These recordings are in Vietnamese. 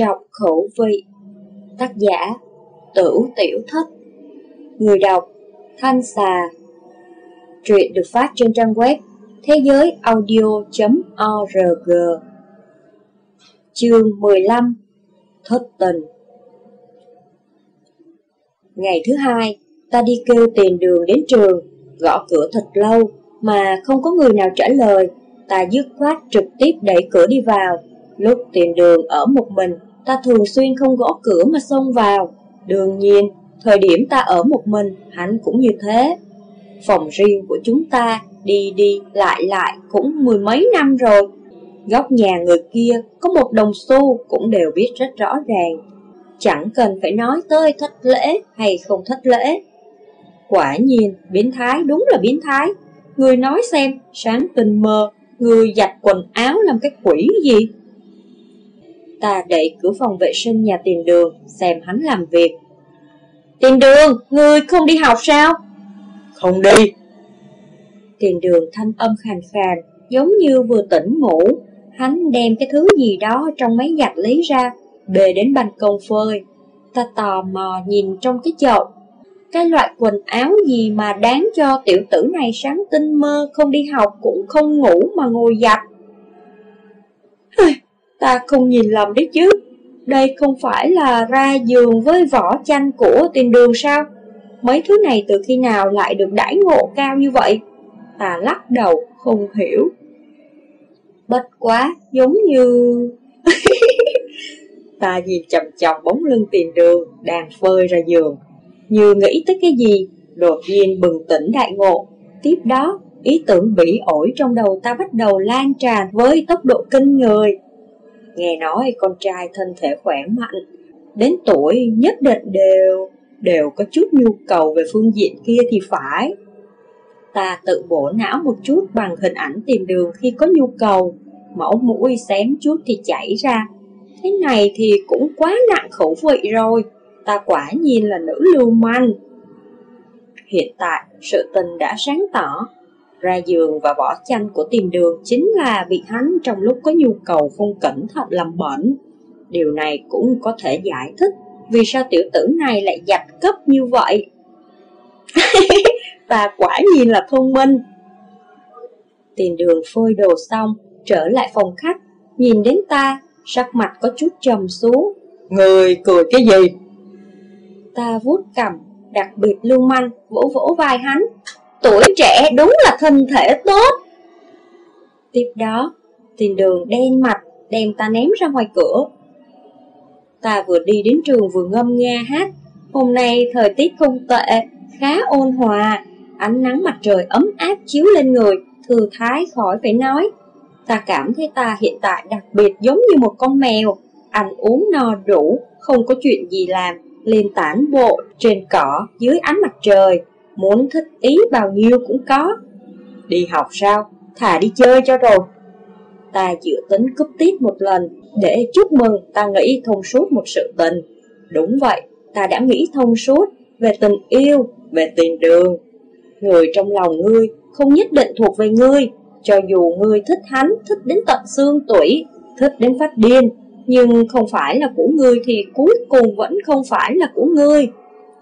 trọng khẩu vị. Tác giả Tử Tiểu Thất. Người đọc Thanh Xà. Truyện được phát trên trang web thế giới audio.org Chương 15 Thất tình. Ngày thứ hai, ta đi kêu tiền đường đến trường, gõ cửa thật lâu mà không có người nào trả lời. Ta dứt khoát trực tiếp đẩy cửa đi vào. Lúc tiền đường ở một mình, ta thường xuyên không gõ cửa mà xông vào. Đương nhiên, thời điểm ta ở một mình, hắn cũng như thế. Phòng riêng của chúng ta đi đi lại lại cũng mười mấy năm rồi. Góc nhà người kia có một đồng xu cũng đều biết rất rõ ràng. Chẳng cần phải nói tới thất lễ hay không thất lễ. Quả nhiên, biến thái đúng là biến thái. Người nói xem, sáng tình mơ, người giặt quần áo làm cái quỷ gì? Ta đẩy cửa phòng vệ sinh nhà tiền đường, xem hắn làm việc. Tiền đường, người không đi học sao? Không đi. Tiền đường thanh âm khàn khàn, giống như vừa tỉnh ngủ. Hắn đem cái thứ gì đó trong máy giặt lấy ra, bề đến ban công phơi. Ta tò mò nhìn trong cái chậu. Cái loại quần áo gì mà đáng cho tiểu tử này sáng tinh mơ không đi học cũng không ngủ mà ngồi giặt. Ta không nhìn lầm đấy chứ. Đây không phải là ra giường với vỏ chanh của tiền đường sao? Mấy thứ này từ khi nào lại được đãi ngộ cao như vậy? Ta lắc đầu, không hiểu. Bất quá, giống như... ta nhìn chầm chầm bóng lưng tiền đường đang phơi ra giường. Như nghĩ tới cái gì, đột nhiên bừng tỉnh đại ngộ. Tiếp đó, ý tưởng bỉ ổi trong đầu ta bắt đầu lan tràn với tốc độ kinh người. Nghe nói con trai thân thể khỏe mạnh, đến tuổi nhất định đều, đều có chút nhu cầu về phương diện kia thì phải. Ta tự bổ não một chút bằng hình ảnh tìm đường khi có nhu cầu, mẫu mũi xém chút thì chảy ra. Thế này thì cũng quá nặng khẩu vị rồi, ta quả nhiên là nữ lưu manh. Hiện tại, sự tình đã sáng tỏ, ra giường và vỏ chanh của tìm đường chính là bị hắn trong lúc có nhu cầu không cẩn thận làm bẩn. Điều này cũng có thể giải thích vì sao tiểu tử này lại giặt cấp như vậy. ta quả nhiên là thông minh. Tiền đường phơi đồ xong, trở lại phòng khách, nhìn đến ta, sắc mặt có chút trầm xuống. Người cười cái gì? Ta vuốt cầm, đặc biệt lưu manh, vỗ vỗ vai hắn. Tuổi trẻ đúng là thân thể tốt. Tiếp đó, tiền đường đen mặt, đem ta ném ra ngoài cửa. Ta vừa đi đến trường vừa ngâm nga hát. Hôm nay thời tiết không tệ, khá ôn hòa, ánh nắng mặt trời ấm áp chiếu lên người, thư thái khỏi phải nói. Ta cảm thấy ta hiện tại đặc biệt giống như một con mèo, ăn uống no đủ, không có chuyện gì làm, lên tản bộ, trên cỏ, dưới ánh mặt trời, muốn thích ý bao nhiêu cũng có. Đi học sao? Thà đi chơi cho rồi. Ta dự tính cúp tiết một lần, để chúc mừng ta nghĩ thông suốt một sự tình. Đúng vậy, ta đã nghĩ thông suốt về tình yêu, về tiền đường, Người trong lòng ngươi không nhất định thuộc về ngươi, cho dù ngươi thích hắn, thích đến tận xương tủy, thích đến phát điên, nhưng không phải là của ngươi thì cuối cùng vẫn không phải là của ngươi.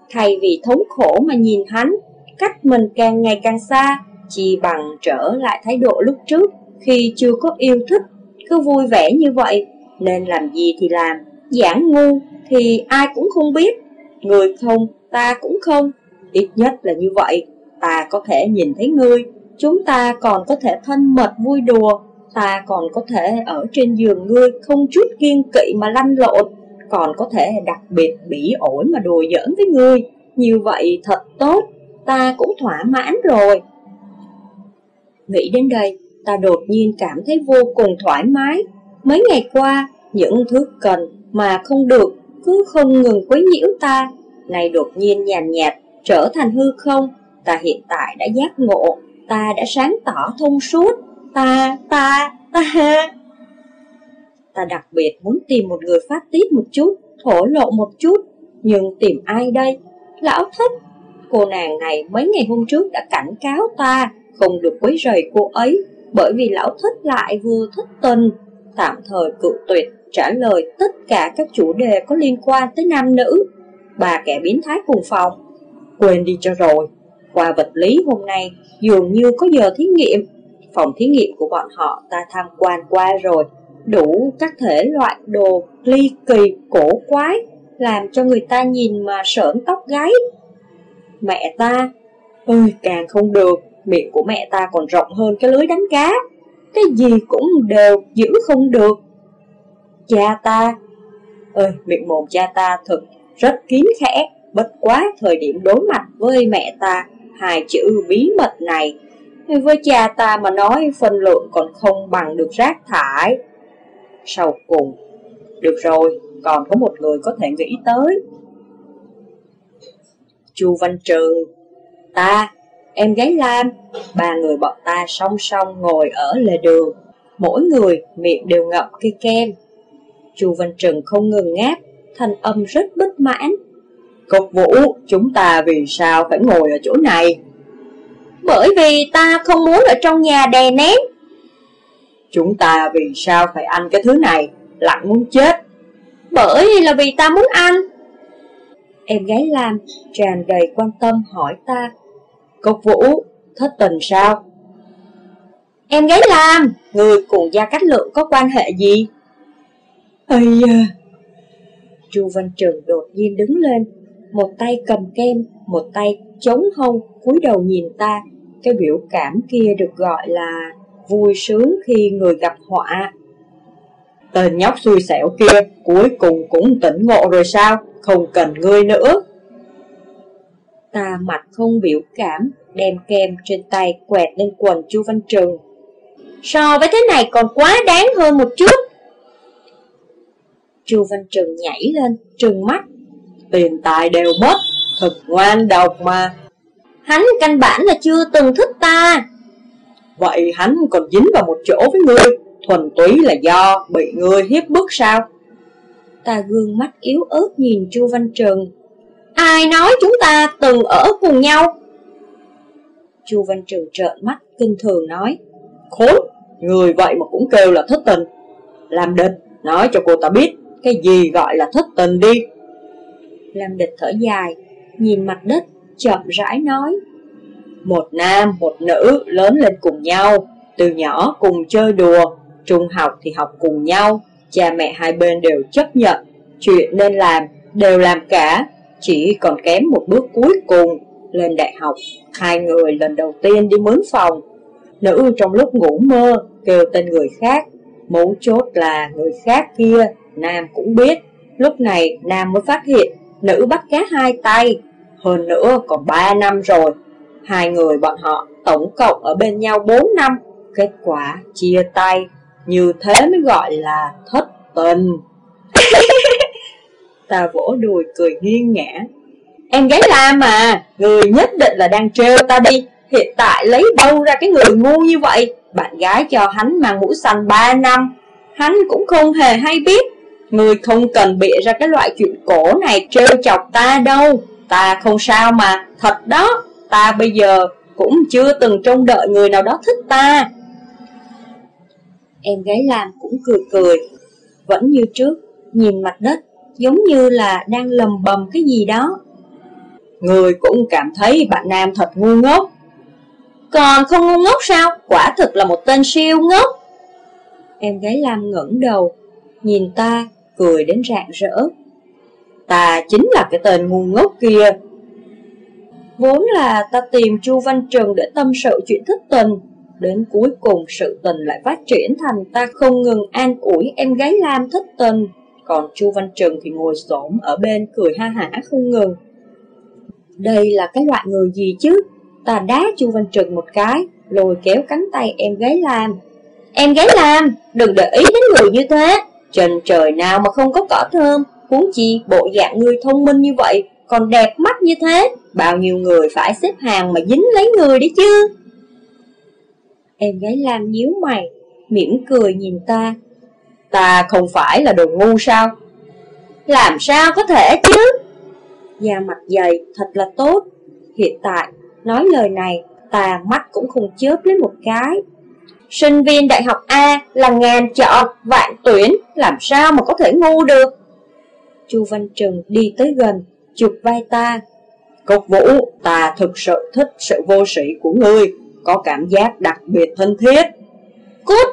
Thay vì thống khổ mà nhìn hắn, cách mình càng ngày càng xa, chỉ bằng trở lại thái độ lúc trước khi chưa có yêu thích, cứ vui vẻ như vậy, nên làm gì thì làm, giảng ngu thì ai cũng không biết, người không, ta cũng không, ít nhất là như vậy ta có thể nhìn thấy ngươi, chúng ta còn có thể thân mật vui đùa, ta còn có thể ở trên giường ngươi không chút kiên kỵ mà lăn lộn, còn có thể đặc biệt bỉ ổi mà đùa giỡn với ngươi, như vậy thật tốt, ta cũng thỏa mãn rồi. Nghĩ đến đây, ta đột nhiên cảm thấy vô cùng thoải mái. Mấy ngày qua, những thứ cần mà không được cứ không ngừng quấy nhiễu ta, này đột nhiên nhàn nhạt trở thành hư không, ta hiện tại đã giác ngộ, ta đã sáng tỏ thông suốt, ta, ta, ta. Ta đặc biệt muốn tìm một người phát tiết một chút, thổ lộ một chút, nhưng tìm ai đây? Lão thích. Cô nàng này mấy ngày hôm trước đã cảnh cáo ta không được quấy rầy cô ấy, bởi vì lão thích lại vừa thích tình. tạm thời cự tuyệt trả lời tất cả các chủ đề có liên quan tới nam nữ. Bà kẻ biến thái cùng phòng. Quên đi cho rồi, qua vật lý hôm nay dường như có giờ thí nghiệm. Phòng thí nghiệm của bọn họ ta tham quan qua rồi, đủ các thể loại đồ ly kỳ cổ quái, làm cho người ta nhìn mà sởn tóc gáy. Mẹ ta, ơi càng không được, miệng của mẹ ta còn rộng hơn cái lưới đánh cá. Cái gì cũng đều giữ không được. Cha ta, ơi miệng mồm cha ta thật rất kín khẽ, bất quá thời điểm đối mặt với mẹ ta, hai chữ bí mật này, với cha ta mà nói phân lượng còn không bằng được rác thải. Sau cùng, được rồi, còn có một người có thể nghĩ tới. Chu Văn Trường, ta, em gái Lam, ba người bọn ta song song ngồi ở lề đường, mỗi người miệng đều ngậm cây kem. Chu Văn trường không ngừng ngáp, thanh âm rất bất mãn. Cục vũ, chúng ta vì sao phải ngồi ở chỗ này? Bởi vì ta không muốn ở trong nhà đè nén. Chúng ta vì sao phải ăn cái thứ này, lặng muốn chết? Bởi là vì ta muốn ăn. Em gái Lam tràn đầy quan tâm hỏi ta. Cốc vũ, thất tình sao? Em gái Lam, người cùng Gia Cách Lượng có quan hệ gì? Ây da! Chu Văn Trường đột nhiên đứng lên, một tay cầm kem, một tay chống hông, cúi đầu nhìn ta. Cái biểu cảm kia được gọi là vui sướng khi người gặp họa. Tên nhóc xui xẻo kia cuối cùng cũng tỉnh ngộ rồi sao, không cần ngươi nữa. Ta mặt không biểu cảm, đem kem trên tay quẹt lên quần Chu Văn Trường. So với thế này còn quá đáng hơn một chút. Chu Văn Trường nhảy lên, trừng mắt. Tiền tài đều mất, thật ngoan độc mà. Hắn căn bản là chưa từng thích ta. Vậy hắn còn dính vào một chỗ với ngươi, thuần túy là do bị ngươi hiếp bức sao? Ta gương mắt yếu ớt nhìn Chu Văn Trường. Ai nói chúng ta từng ở cùng nhau? Chu Văn Trường trợn mắt, kinh thường nói. Khốn, người vậy mà cũng kêu là thất tình. Làm địch, nói cho cô ta biết cái gì gọi là thất tình đi Lâm địch thở dài Nhìn mặt đất chậm rãi nói Một nam một nữ lớn lên cùng nhau Từ nhỏ cùng chơi đùa Trung học thì học cùng nhau. Cha mẹ hai bên đều chấp nhận. Chuyện nên làm đều làm cả. Chỉ còn kém một bước cuối cùng. Lên đại học Hai người lần đầu tiên đi mướn phòng. Nữ trong lúc ngủ mơ Kêu tên người khác. Mấu chốt là người khác kia Nam cũng biết, lúc này Nam mới phát hiện nữ bắt cá hai tay, hơn nữa còn 3 năm rồi. Hai người bọn họ tổng cộng ở bên nhau 4 năm, kết quả chia tay, như thế mới gọi là thất tình. Ta vỗ đùi cười nghiêng ngã. Em gái la mà, người nhất định là đang trêu ta đi, hiện tại lấy đâu ra cái người ngu như vậy. Bạn gái cho hắn mang mũ xanh 3 năm, hắn cũng không hề hay biết Ngươi không cần bịa ra cái loại chuyện cổ này trêu chọc ta đâu Ta không sao mà, thật đó Ta bây giờ cũng chưa từng trông đợi người nào đó thích ta Em gái làm cũng cười cười Vẫn như trước, nhìn mặt đất Giống như là đang lầm bầm cái gì đó Người cũng cảm thấy bạn Nam thật ngu ngốc Còn không ngu ngốc sao? Quả thực là một tên siêu ngốc Em gái Lam ngẩng đầu Nhìn ta cười đến rạng rỡ. Ta chính là cái tên ngu ngốc kia. Vốn là ta tìm Chu Văn Trừng để tâm sự chuyện thất tình, đến cuối cùng sự tình lại phát triển thành ta không ngừng an ủi em gái Lam thất tình, còn Chu Văn Trừng thì ngồi xổm ở bên cười ha hả không ngừng. Đây là cái loại người gì chứ? Ta đá Chu Văn Trừng một cái, lôi kéo cánh tay em gái Lam. Em gái Lam, đừng để ý đến người như thế, trên trời nào mà không có cỏ thơm, huống chi bộ dạng người thông minh như vậy, còn đẹp mắt như thế, bao nhiêu người phải xếp hàng mà dính lấy người đấy chứ. Em gái Lam nhíu mày, mỉm cười nhìn ta. Ta không phải là đồ ngu sao? Làm sao có thể chứ? Da mặt dày thật là tốt. Hiện tại, nói lời này, ta mắt cũng không chớp lấy một cái. Sinh viên đại học A là ngàn chọn, vạn tuyển, làm sao mà có thể ngu được? Chu Văn Trừng đi tới gần, chụp vai ta. Cốc Vũ, ta thực sự thích sự vô sĩ của ngươi, có cảm giác đặc biệt thân thiết. Cút!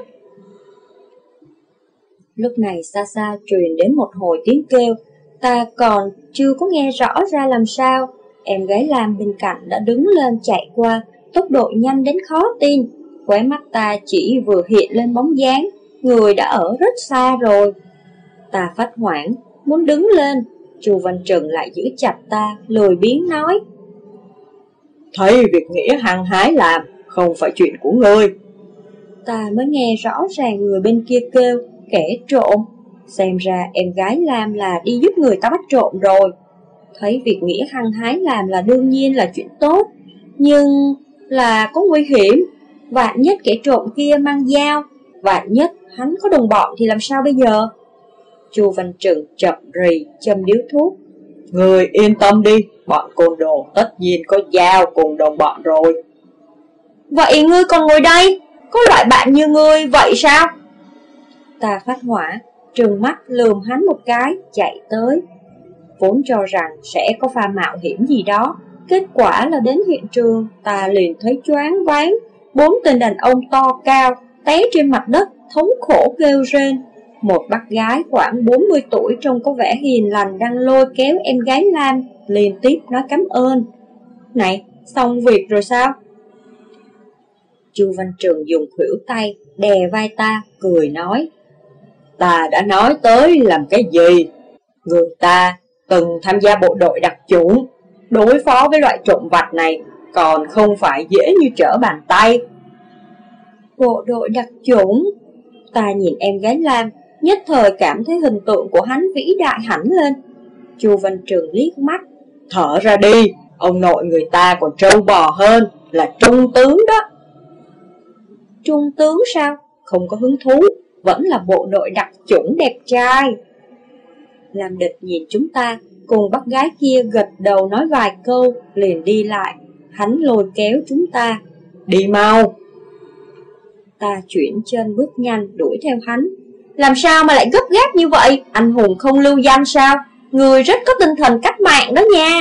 Lúc này xa xa truyền đến một hồi tiếng kêu, ta còn chưa có nghe rõ ra làm sao. Em gái Lam bên cạnh đã đứng lên chạy qua, tốc độ nhanh đến khó tin. Quái mắt ta chỉ vừa hiện lên bóng dáng, người đã ở rất xa rồi. Ta phát hoảng, muốn đứng lên, Chu Văn Trừng lại giữ chặt ta, lười biếng nói. Thấy việc nghĩa hăng hái làm, không phải chuyện của ngươi. Ta mới nghe rõ ràng người bên kia kêu, kẻ trộm. Xem ra em gái Lam là đi giúp người ta bắt trộm rồi. Thấy việc nghĩa hăng hái làm là đương nhiên là chuyện tốt, nhưng là có nguy hiểm. Vạn nhất kẻ trộm kia mang dao, vạn nhất hắn có đồng bọn thì làm sao bây giờ? Chu Văn Trừng chậm rì châm điếu thuốc. Người yên tâm đi, bọn côn đồ tất nhiên có dao cùng đồng bọn rồi. Vậy ngươi còn ngồi đây? Có loại bạn như ngươi vậy sao? Ta phát hỏa, trừng mắt lườm hắn một cái, chạy tới. Vốn cho rằng sẽ có pha mạo hiểm gì đó, kết quả là đến hiện trường, ta liền thấy choáng váng, bốn tên đàn ông to cao, té trên mặt đất, thống khổ kêu rên. Một bác gái khoảng 40 tuổi trông có vẻ hiền lành đang lôi kéo em gái Lam, liên tiếp nói cảm ơn. Này, xong việc rồi sao? Chu Văn Trường dùng khuỷu tay, đè vai ta, cười nói. Ta đã nói tới làm cái gì? Người ta từng tham gia bộ đội đặc chủng, đối phó với loại trộm vặt này còn không phải dễ như trở bàn tay. Bộ đội đặc chủng? Ta nhìn em gái Lam, nhất thời cảm thấy hình tượng của hắn vĩ đại hẳn lên. Chu Văn Trường liếc mắt. Thở ra đi, ông nội người ta còn trâu bò hơn, là trung tướng đó. Trung tướng sao? Không có hứng thú, vẫn là bộ đội đặc chủng đẹp trai. Làm địch nhìn chúng ta, cùng bác gái kia gật đầu nói vài câu, liền đi lại. Hắn lôi kéo chúng ta. Đi mau! Ta chuyển chân bước nhanh đuổi theo hắn. Làm sao mà lại gấp gáp như vậy? Anh hùng không lưu danh sao? Người rất có tinh thần cách mạng đó nha.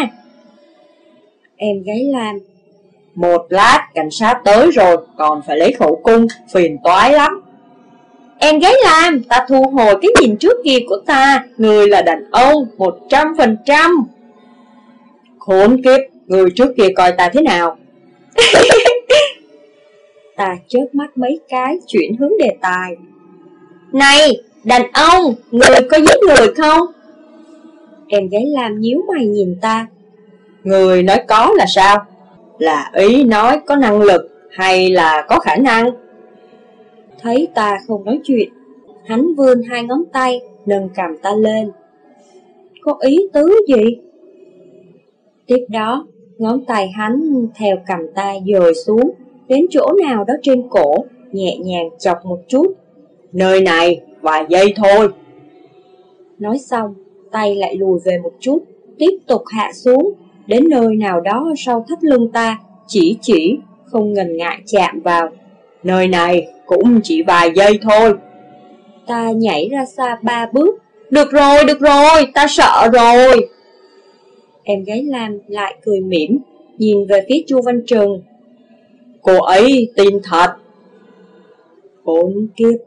Em gái Lam một lát cảnh sát tới rồi Còn phải lấy khẩu cung Phiền toái lắm. Em gái Lam Ta thu hồi cái nhìn trước kia của ta Người là đàn ông một trăm phần trăm. Khốn kiếp Người trước kia coi ta thế nào? Ta chớp mắt mấy cái Chuyển hướng đề tài. Này đàn ông Người có giết người không? Em gái Lam nhíu mày nhìn ta. Người nói có là sao? Là ý nói có năng lực hay là có khả năng? Thấy ta không nói chuyện, hắn vươn hai ngón tay, nâng cầm ta lên. Có ý tứ gì? Tiếp đó, ngón tay hắn theo cầm ta dời xuống, đến chỗ nào đó trên cổ, nhẹ nhàng chọc một chút. Nơi này, vài giây thôi. Nói xong, tay lại lùi về một chút, tiếp tục hạ xuống, đến nơi nào đó sau thắt lưng ta, chỉ chỉ, không ngần ngại chạm vào. Nơi này cũng chỉ vài giây thôi. Ta nhảy ra xa ba bước. Được rồi, được rồi, ta sợ rồi. Em gái Lam lại cười mỉm, nhìn về phía Chu Văn trường Cô ấy tin thật. Bốn kiếp